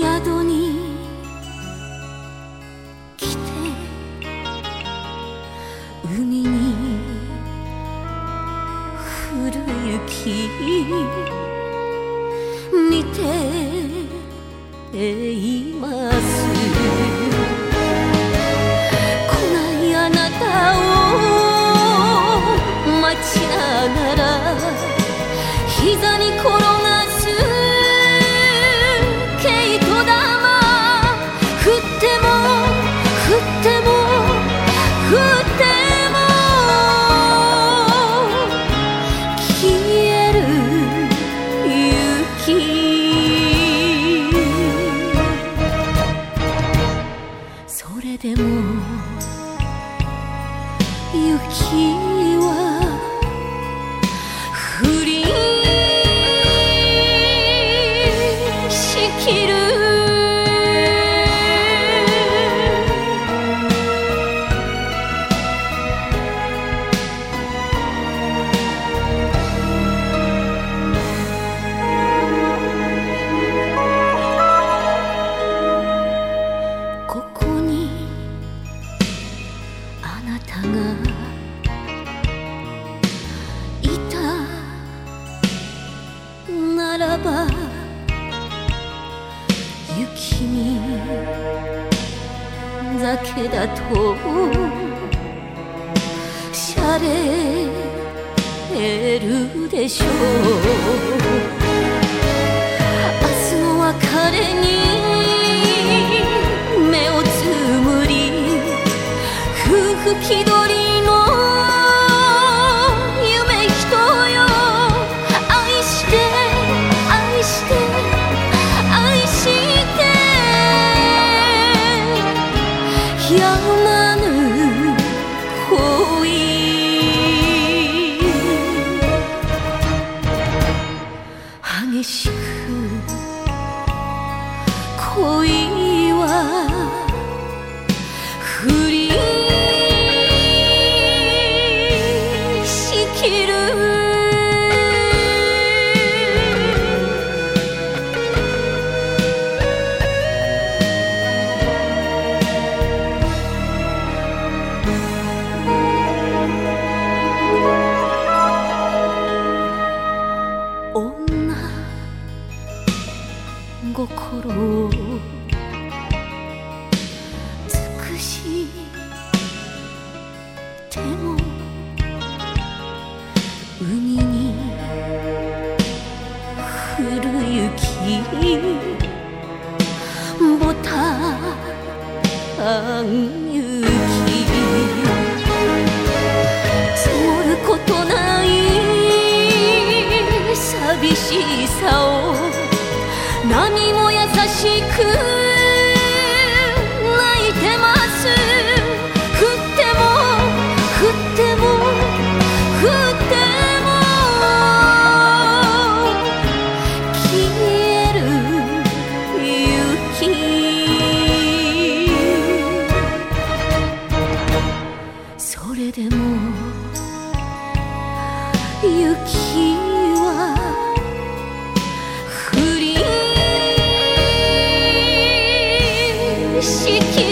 宿に来て海に降る雪見ています。来ないあなたを待ちながら膝に転らば雪にだけだとしゃれるでしょう。明日の別れに目をつむり夫婦気取りの有る雪ボタン雪積もることない寂しさを何も優しくでも雪は降りしき